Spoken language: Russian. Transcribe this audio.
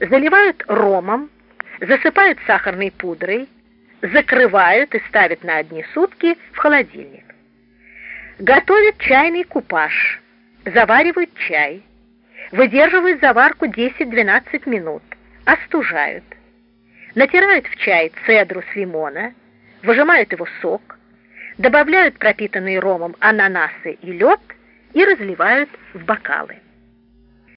заливают ромом, засыпают сахарной пудрой, закрывают и ставят на одни сутки в холодильник. Готовят чайный купаж, заваривают чай, выдерживают заварку 10-12 минут, остужают, натирают в чай цедру с лимона, выжимают его сок, добавляют пропитанные ромом ананасы и лед и разливают в бокалы.